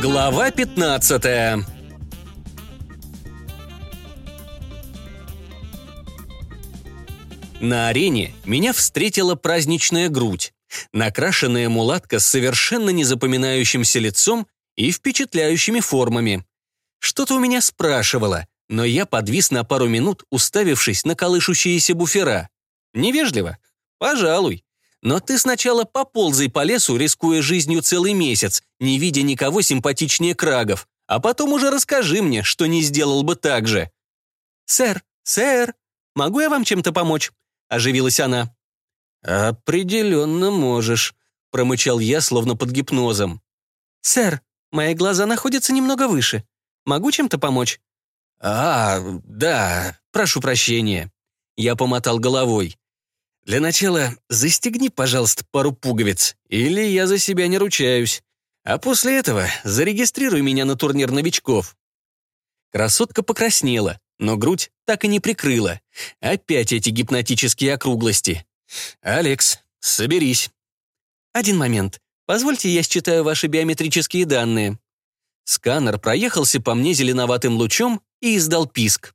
Глава 15 На арене меня встретила праздничная грудь, накрашенная мулатка с совершенно незапоминающимся лицом и впечатляющими формами. Что-то у меня спрашивало, но я подвис на пару минут, уставившись на колышущиеся буфера. Невежливо? Пожалуй. Но ты сначала поползай по лесу, рискуя жизнью целый месяц, не видя никого симпатичнее крагов, а потом уже расскажи мне, что не сделал бы так же. «Сэр, сэр, могу я вам чем-то помочь?» — оживилась она. «Определенно можешь», — промычал я, словно под гипнозом. «Сэр, мои глаза находятся немного выше. Могу чем-то помочь?» «А, да, прошу прощения». Я помотал головой. «Для начала застегни, пожалуйста, пару пуговиц, или я за себя не ручаюсь. А после этого зарегистрируй меня на турнир новичков». Красотка покраснела, но грудь так и не прикрыла. Опять эти гипнотические округлости. «Алекс, соберись». «Один момент. Позвольте, я считаю ваши биометрические данные». Сканер проехался по мне зеленоватым лучом и издал писк.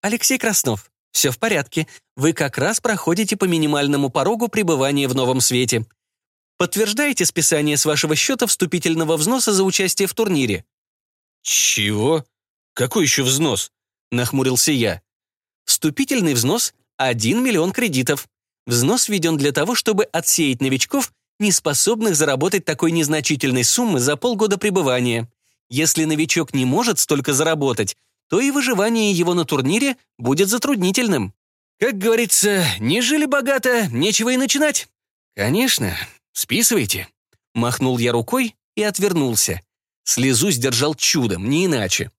«Алексей Краснов, все в порядке. Вы как раз проходите по минимальному порогу пребывания в новом свете. Подтверждаете списание с вашего счета вступительного взноса за участие в турнире?» «Чего? Какой еще взнос?» — нахмурился я. «Вступительный взнос — 1 миллион кредитов. Взнос введен для того, чтобы отсеять новичков, не способных заработать такой незначительной суммы за полгода пребывания. Если новичок не может столько заработать, то и выживание его на турнире будет затруднительным. Как говорится, не жили богато, нечего и начинать. Конечно, списывайте. Махнул я рукой и отвернулся. Слезу сдержал чудом, не иначе.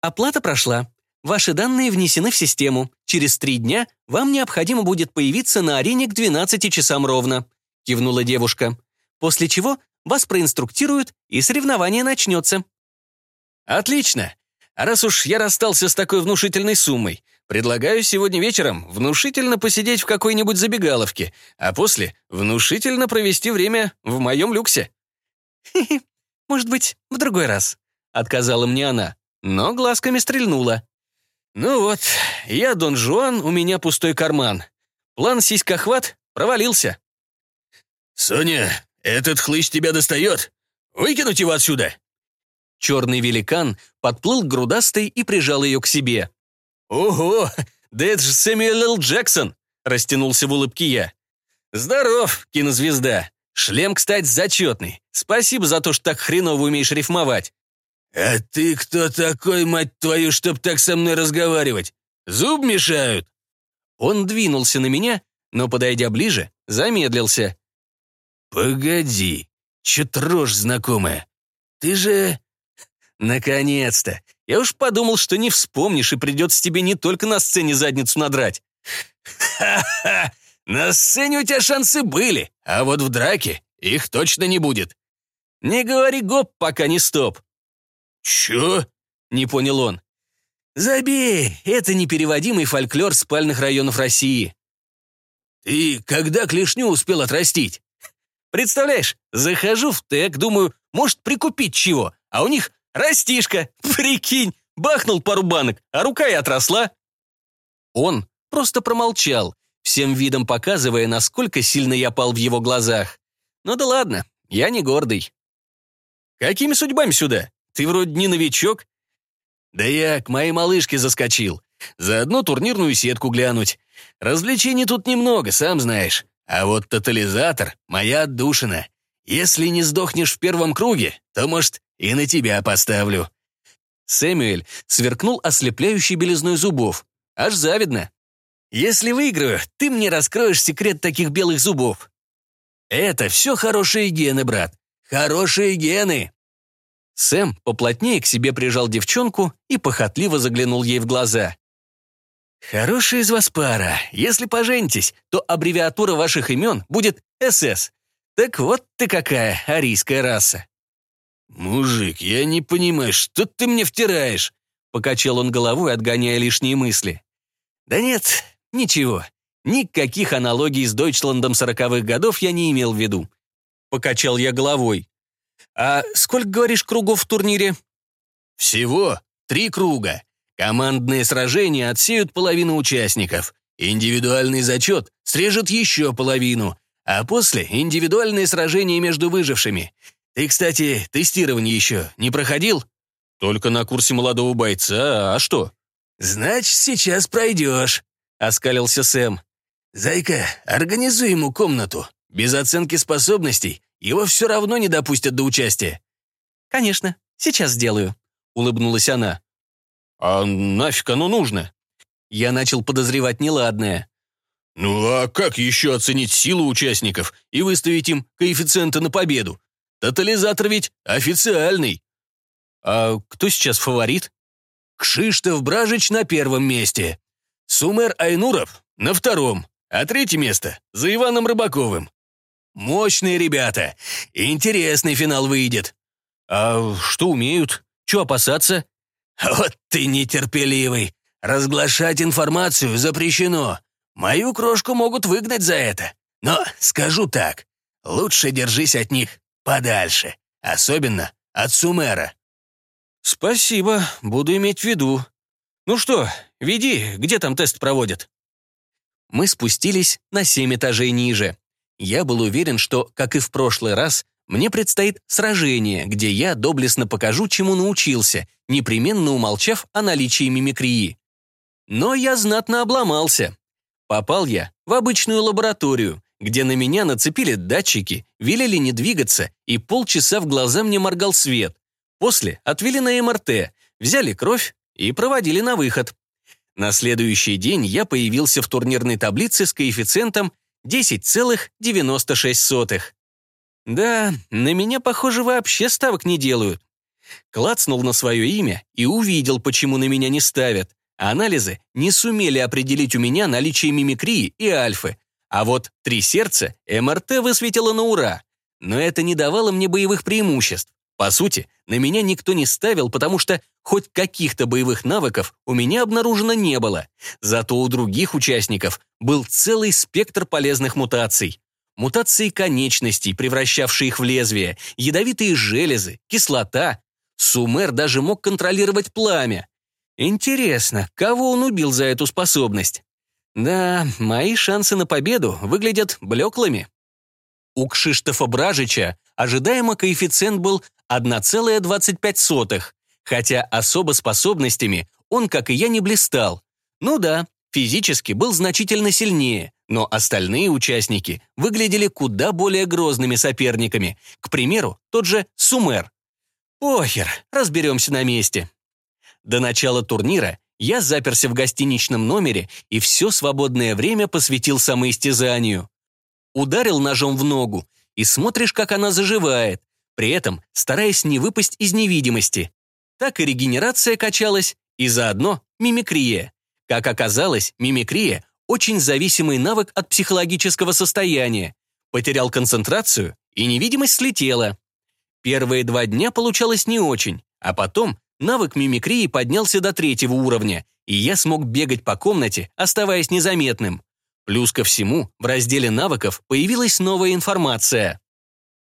Оплата прошла. Ваши данные внесены в систему. Через три дня вам необходимо будет появиться на арене к 12 часам ровно», — кивнула девушка. «После чего вас проинструктируют, и соревнование начнется». «Отлично. А раз уж я расстался с такой внушительной суммой, предлагаю сегодня вечером внушительно посидеть в какой-нибудь забегаловке, а после внушительно провести время в моем люксе». «Хе-хе, может быть, в другой раз», — отказала мне она, но глазками стрельнула. «Ну вот, я Дон Жуан, у меня пустой карман. План сиськохват провалился». «Соня, этот хлыщ тебя достает. Выкинуть его отсюда!» Черный великан подплыл к грудастой и прижал ее к себе. «Ого, да это же Сэмюэл Л. Джексон!» — растянулся в улыбке я. «Здоров, кинозвезда. Шлем, кстати, зачетный. Спасибо за то, что так хреново умеешь рифмовать. «А ты кто такой, мать твою, чтоб так со мной разговаривать? Зуб мешают?» Он двинулся на меня, но, подойдя ближе, замедлился. «Погоди, чё-то рожь знакомая. Ты же...» «Наконец-то! Я уж подумал, что не вспомнишь, и придется тебе не только на сцене задницу надрать». «Ха-ха! На сцене у тебя шансы были, а вот в драке их точно не будет». «Не говори гоп, пока не стоп. «Чё?» — не понял он. «Забей, это непереводимый фольклор спальных районов России». «Ты когда клешню успел отрастить?» «Представляешь, захожу в ТЭК, думаю, может, прикупить чего, а у них растишка, прикинь, бахнул пару банок, а рука и отросла». Он просто промолчал, всем видом показывая, насколько сильно я пал в его глазах. Ну да ладно, я не гордый. «Какими судьбами сюда?» Ты вроде не новичок?» «Да я к моей малышке заскочил. Заодно турнирную сетку глянуть. Развлечений тут немного, сам знаешь. А вот тотализатор — моя отдушина. Если не сдохнешь в первом круге, то, может, и на тебя поставлю». Сэмюэль сверкнул ослепляющей белизной зубов. Аж завидно. «Если выиграю, ты мне раскроешь секрет таких белых зубов». «Это все хорошие гены, брат. Хорошие гены!» Сэм поплотнее к себе прижал девчонку и похотливо заглянул ей в глаза. «Хорошая из вас пара. Если поженитесь, то аббревиатура ваших имен будет СС. Так вот ты какая арийская раса». «Мужик, я не понимаю, что ты мне втираешь?» Покачал он головой, отгоняя лишние мысли. «Да нет, ничего. Никаких аналогий с Дойчландом сороковых годов я не имел в виду». Покачал я головой. А сколько, говоришь, кругов в турнире? Всего три круга. Командные сражения отсеют половину участников. Индивидуальный зачет срежет еще половину. А после — индивидуальные сражения между выжившими. Ты, кстати, тестирование еще не проходил? Только на курсе молодого бойца, а что? Значит, сейчас пройдешь, — оскалился Сэм. Зайка, организуй ему комнату. Без оценки способностей его все равно не допустят до участия. Конечно, сейчас сделаю, — улыбнулась она. «А нафиг оно нужно?» Я начал подозревать неладное. «Ну а как еще оценить силу участников и выставить им коэффициенты на победу? Тотализатор ведь официальный». «А кто сейчас фаворит?» «Кшиштов Бражич на первом месте. Сумер Айнуров на втором, а третье место за Иваном Рыбаковым. Мощные ребята. Интересный финал выйдет». «А что умеют? Чего опасаться?» «Вот ты нетерпеливый. Разглашать информацию запрещено. Мою крошку могут выгнать за это. Но скажу так, лучше держись от них подальше. Особенно от Сумера». «Спасибо, буду иметь в виду. Ну что, веди, где там тест проводят?» Мы спустились на семь этажей ниже. Я был уверен, что, как и в прошлый раз, мне предстоит сражение, где я доблестно покажу, чему научился, непременно умолчав о наличии мимикрии. Но я знатно обломался. Попал я в обычную лабораторию, где на меня нацепили датчики, велели не двигаться, и полчаса в глаза мне моргал свет. После отвели на МРТ, взяли кровь и проводили на выход. На следующий день я появился в турнирной таблице с коэффициентом 10,96. Да, на меня, похоже, вообще ставок не делают. Клацнул на свое имя и увидел, почему на меня не ставят. Анализы не сумели определить у меня наличие мимикрии и альфы. А вот три сердца МРТ высветило на ура. Но это не давало мне боевых преимуществ. По сути, на меня никто не ставил, потому что хоть каких-то боевых навыков у меня обнаружено не было. Зато у других участников был целый спектр полезных мутаций мутации конечностей, превращавшие их в лезвие, ядовитые железы, кислота. Сумер даже мог контролировать пламя. Интересно, кого он убил за эту способность? Да, мои шансы на победу выглядят блеклыми. У Кшиштофа Бражича ожидаемо коэффициент был 1,25, хотя особо способностями он, как и я, не блистал. Ну да, физически был значительно сильнее, но остальные участники выглядели куда более грозными соперниками. К примеру, тот же Сумер. Похер, разберемся на месте. До начала турнира я заперся в гостиничном номере и все свободное время посвятил самоистязанию. Ударил ножом в ногу, и смотришь, как она заживает, при этом стараясь не выпасть из невидимости. Так и регенерация качалась, и заодно мимикрия. Как оказалось, мимикрия очень зависимый навык от психологического состояния. Потерял концентрацию, и невидимость слетела. Первые два дня получалось не очень, а потом навык мимикрии поднялся до третьего уровня, и я смог бегать по комнате, оставаясь незаметным. Плюс ко всему, в разделе навыков появилась новая информация.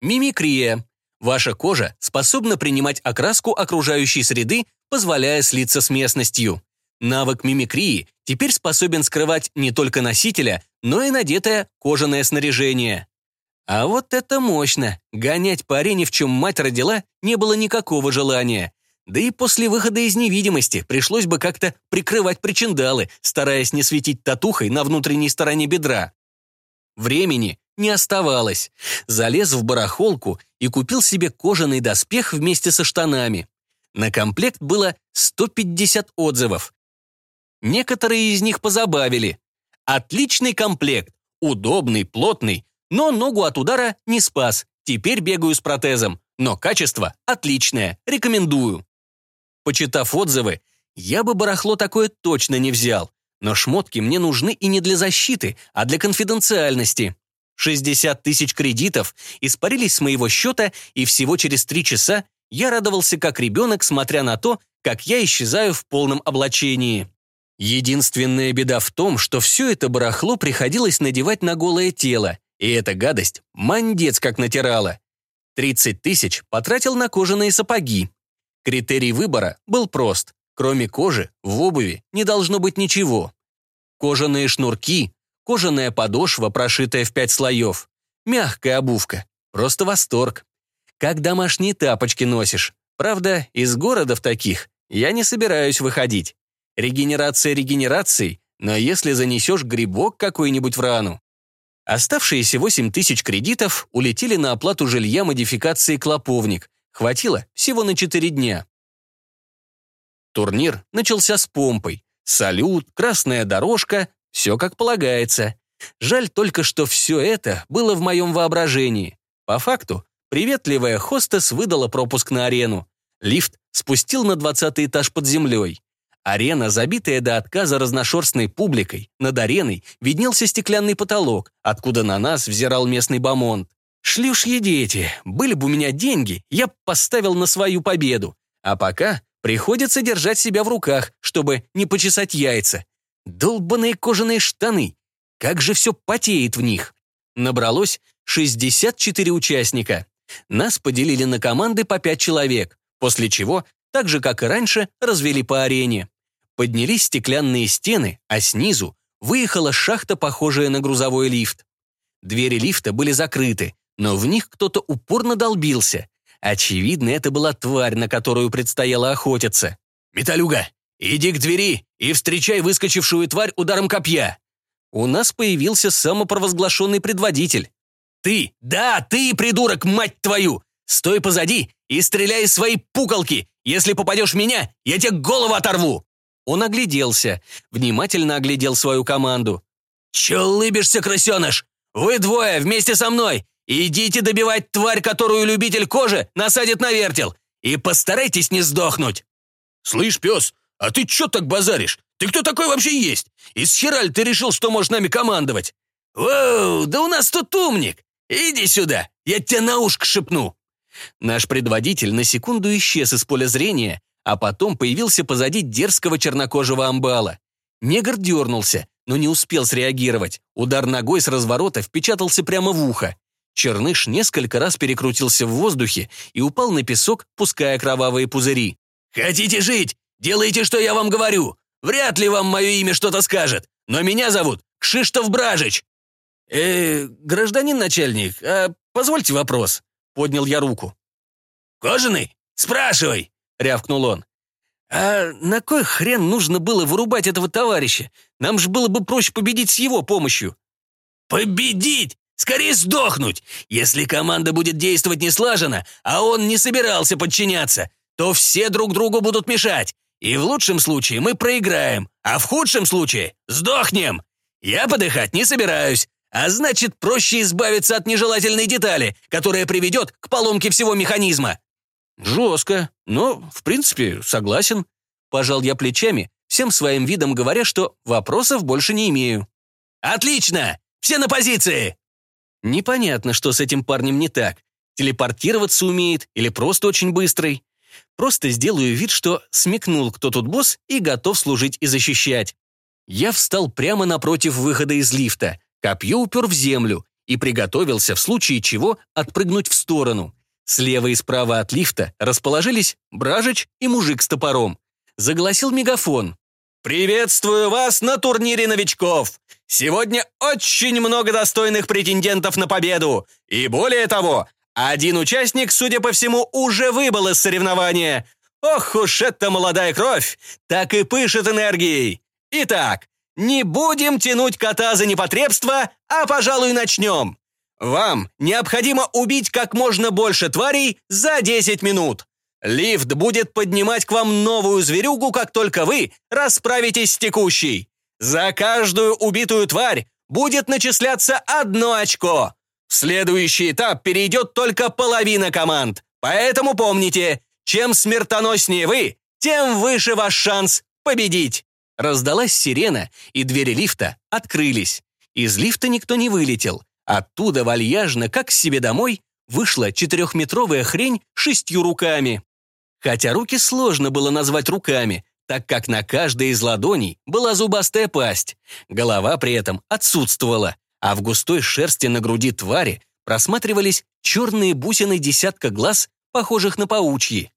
Мимикрия. Ваша кожа способна принимать окраску окружающей среды, позволяя слиться с местностью. Навык мимикрии теперь способен скрывать не только носителя, но и надетое кожаное снаряжение. А вот это мощно. Гонять по арене, в чем мать родила, не было никакого желания. Да и после выхода из невидимости пришлось бы как-то прикрывать причиндалы, стараясь не светить татухой на внутренней стороне бедра. Времени не оставалось. Залез в барахолку и купил себе кожаный доспех вместе со штанами. На комплект было 150 отзывов, Некоторые из них позабавили. Отличный комплект, удобный, плотный, но ногу от удара не спас. Теперь бегаю с протезом, но качество отличное, рекомендую. Почитав отзывы, я бы барахло такое точно не взял, но шмотки мне нужны и не для защиты, а для конфиденциальности. 60 тысяч кредитов испарились с моего счета, и всего через три часа я радовался как ребенок, смотря на то, как я исчезаю в полном облачении. Единственная беда в том, что все это барахло приходилось надевать на голое тело, и эта гадость мандец как натирала. 30 тысяч потратил на кожаные сапоги. Критерий выбора был прост. Кроме кожи, в обуви не должно быть ничего. Кожаные шнурки, кожаная подошва, прошитая в пять слоев, мягкая обувка. Просто восторг. Как домашние тапочки носишь. Правда, из города в таких я не собираюсь выходить. Регенерация регенерацией, но если занесешь грибок какой-нибудь в рану. Оставшиеся 8 тысяч кредитов улетели на оплату жилья модификации «Клоповник». Хватило всего на 4 дня. Турнир начался с помпой. Салют, красная дорожка, все как полагается. Жаль только, что все это было в моем воображении. По факту, приветливая хостес выдала пропуск на арену. Лифт спустил на 20 этаж под землей. Арена, забитая до отказа разношерстной публикой, над ареной виднелся стеклянный потолок, откуда на нас взирал местный бомонд. Шлюшьи дети, были бы у меня деньги, я поставил на свою победу. А пока приходится держать себя в руках, чтобы не почесать яйца. Долбаные кожаные штаны. Как же все потеет в них. Набралось 64 участника. Нас поделили на команды по 5 человек, после чего так же, как и раньше, развели по арене. Поднялись стеклянные стены, а снизу выехала шахта, похожая на грузовой лифт. Двери лифта были закрыты, но в них кто-то упорно долбился. Очевидно, это была тварь, на которую предстояло охотиться. «Металюга, иди к двери и встречай выскочившую тварь ударом копья!» У нас появился самопровозглашенный предводитель. «Ты, да, ты, придурок, мать твою! Стой позади и стреляй из своей пуколки! Если попадешь в меня, я тебе голову оторву!» Он огляделся, внимательно оглядел свою команду. «Че улыбишься, крысеныш? Вы двое вместе со мной! Идите добивать тварь, которую любитель кожи насадит на вертел, и постарайтесь не сдохнуть!» «Слышь, пес, а ты че так базаришь? Ты кто такой вообще есть? Из хера ли ты решил, что можешь нами командовать?» «Воу, да у нас тут умник! Иди сюда, я тебя на ушко шепну!» Наш предводитель на секунду исчез из поля зрения, а потом появился позади дерзкого чернокожего амбала. Негр дернулся, но не успел среагировать. Удар ногой с разворота впечатался прямо в ухо. Черныш несколько раз перекрутился в воздухе и упал на песок, пуская кровавые пузыри. «Хотите жить? Делайте, что я вам говорю. Вряд ли вам мое имя что-то скажет, но меня зовут Кшиштов Бражич». «Э, гражданин начальник, а позвольте вопрос?» Поднял я руку. «Кожаный? Спрашивай!» — рявкнул он. «А на кой хрен нужно было вырубать этого товарища? Нам же было бы проще победить с его помощью». «Победить? Скорее сдохнуть! Если команда будет действовать неслаженно, а он не собирался подчиняться, то все друг другу будут мешать. И в лучшем случае мы проиграем, а в худшем случае сдохнем. Я подыхать не собираюсь, а значит, проще избавиться от нежелательной детали, которая приведет к поломке всего механизма. «Жестко, но, в принципе, согласен». Пожал я плечами, всем своим видом говоря, что вопросов больше не имею. «Отлично! Все на позиции!» Непонятно, что с этим парнем не так. Телепортироваться умеет или просто очень быстрый. Просто сделаю вид, что смекнул, кто тут босс, и готов служить и защищать. Я встал прямо напротив выхода из лифта, копье упер в землю и приготовился в случае чего отпрыгнуть в сторону. Слева и справа от лифта расположились Бражич и мужик с топором. Загласил мегафон. «Приветствую вас на турнире новичков! Сегодня очень много достойных претендентов на победу. И более того, один участник, судя по всему, уже выбыл из соревнования. Ох уж эта молодая кровь! Так и пышет энергией. Итак, не будем тянуть кота за непотребство, а, пожалуй, начнем. Вам необходимо убить как можно больше тварей за 10 минут. Лифт будет поднимать к вам новую зверюгу, как только вы расправитесь с текущей. За каждую убитую тварь будет начисляться одно очко. В следующий этап перейдет только половина команд. Поэтому помните, чем смертоноснее вы, тем выше ваш шанс победить. Раздалась сирена, и двери лифта открылись. Из лифта никто не вылетел. Оттуда вальяжно, как к себе домой, вышла четырехметровая хрень шестью руками. Хотя руки сложно было назвать руками, так как на каждой из ладоней была зубастая пасть. Голова при этом отсутствовала, а в густой шерсти на груди твари просматривались черные бусины десятка глаз, похожих на паучьи.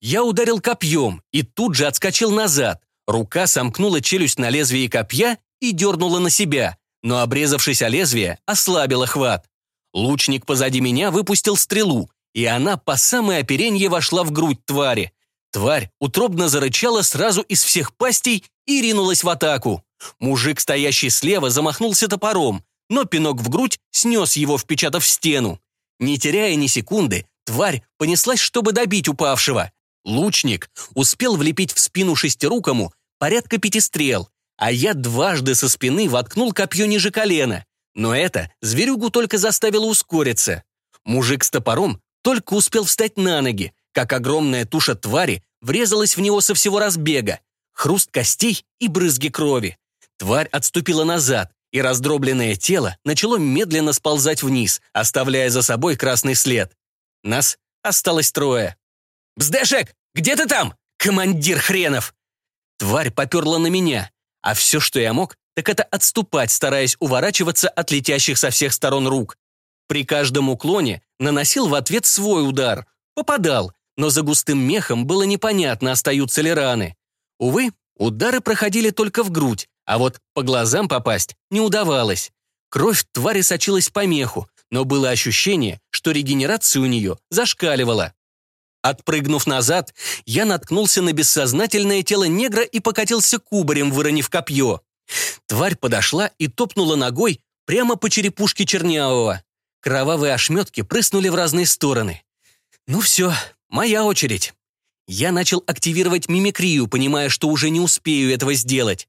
Я ударил копьем и тут же отскочил назад. Рука сомкнула челюсть на лезвие копья и дернула на себя, но, обрезавшись о лезвие, ослабила хват. Лучник позади меня выпустил стрелу, и она по самое оперенье вошла в грудь твари. Тварь утробно зарычала сразу из всех пастей и ринулась в атаку. Мужик, стоящий слева, замахнулся топором, но пинок в грудь снес его, впечатав в стену. Не теряя ни секунды, тварь понеслась, чтобы добить упавшего. Лучник успел влепить в спину шестирукому порядка пяти стрел, а я дважды со спины воткнул копье ниже колена. Но это зверюгу только заставило ускориться. Мужик с топором только успел встать на ноги, как огромная туша твари врезалась в него со всего разбега. Хруст костей и брызги крови. Тварь отступила назад, и раздробленное тело начало медленно сползать вниз, оставляя за собой красный след. Нас осталось трое. «Бздешек, где ты там? Командир хренов!» Тварь поперла на меня, а все, что я мог, так это отступать, стараясь уворачиваться от летящих со всех сторон рук. При каждом уклоне наносил в ответ свой удар. Попадал, но за густым мехом было непонятно, остаются ли раны. Увы, удары проходили только в грудь, а вот по глазам попасть не удавалось. Кровь твари сочилась по меху, но было ощущение, что регенерация у нее зашкаливала. Отпрыгнув назад, я наткнулся на бессознательное тело негра и покатился кубарем, выронив копье. Тварь подошла и топнула ногой прямо по черепушке Чернявого. Кровавые ошметки прыснули в разные стороны. Ну все, моя очередь. Я начал активировать мимикрию, понимая, что уже не успею этого сделать.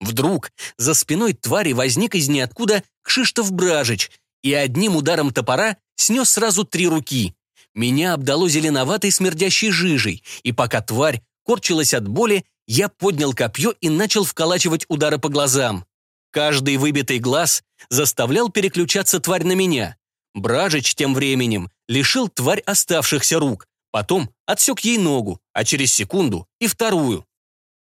Вдруг за спиной твари возник из ниоткуда Кшиштов Бражич и одним ударом топора снес сразу три руки. Меня обдало зеленоватой смердящей жижей, и пока тварь корчилась от боли, я поднял копье и начал вколачивать удары по глазам. Каждый выбитый глаз заставлял переключаться тварь на меня. Бражич тем временем лишил тварь оставшихся рук, потом отсек ей ногу, а через секунду и вторую.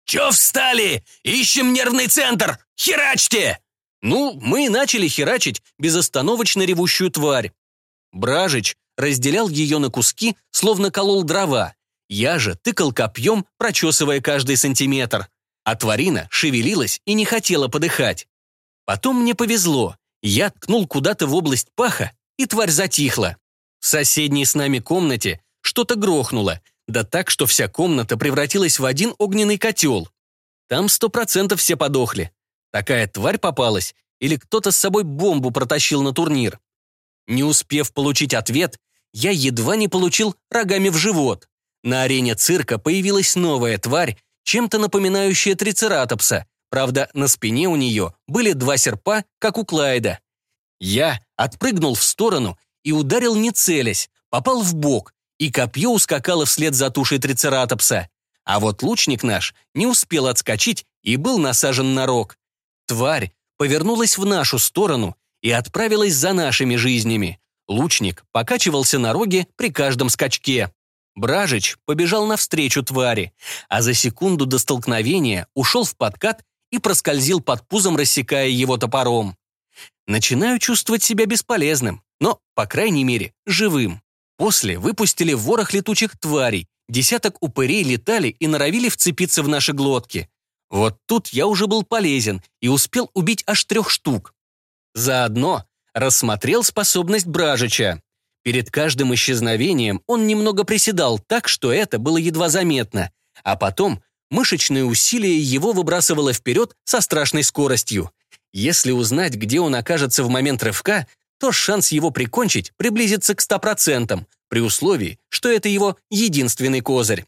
«Чё встали? Ищем нервный центр! Херачьте!» Ну, мы начали херачить безостановочно ревущую тварь. Бражич разделял ее на куски, словно колол дрова. Я же тыкал копьем, прочесывая каждый сантиметр. А тварина шевелилась и не хотела подыхать. Потом мне повезло. Я ткнул куда-то в область паха, и тварь затихла. В соседней с нами комнате что-то грохнуло, да так, что вся комната превратилась в один огненный котел. Там сто процентов все подохли. Такая тварь попалась, или кто-то с собой бомбу протащил на турнир. Не успев получить ответ, я едва не получил рогами в живот. На арене цирка появилась новая тварь, чем-то напоминающая трицератопса. Правда, на спине у нее были два серпа, как у Клайда. Я отпрыгнул в сторону и ударил не целясь, попал в бок, и копье ускакало вслед за тушей трицератопса. А вот лучник наш не успел отскочить и был насажен на рог. Тварь повернулась в нашу сторону и отправилась за нашими жизнями. Лучник покачивался на роге при каждом скачке. Бражич побежал навстречу твари, а за секунду до столкновения ушел в подкат и проскользил под пузом, рассекая его топором. Начинаю чувствовать себя бесполезным, но, по крайней мере, живым. После выпустили ворох летучих тварей, десяток упырей летали и норовили вцепиться в наши глотки. Вот тут я уже был полезен и успел убить аж трех штук. Заодно рассмотрел способность Бражича. Перед каждым исчезновением он немного приседал так, что это было едва заметно, а потом мышечное усилие его выбрасывало вперед со страшной скоростью. Если узнать, где он окажется в момент рывка, то шанс его прикончить приблизится к 100%, при условии, что это его единственный козырь.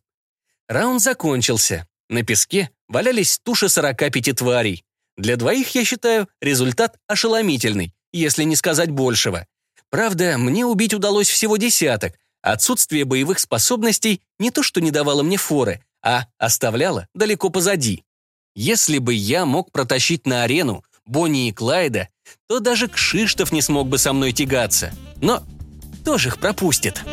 Раунд закончился. На песке валялись туши 45 тварей. Для двоих, я считаю, результат ошеломительный, если не сказать большего. Правда, мне убить удалось всего десяток. Отсутствие боевых способностей не то что не давало мне форы, а оставляло далеко позади. Если бы я мог протащить на арену Бонни и Клайда, то даже Кшиштов не смог бы со мной тягаться. Но кто же их пропустит?»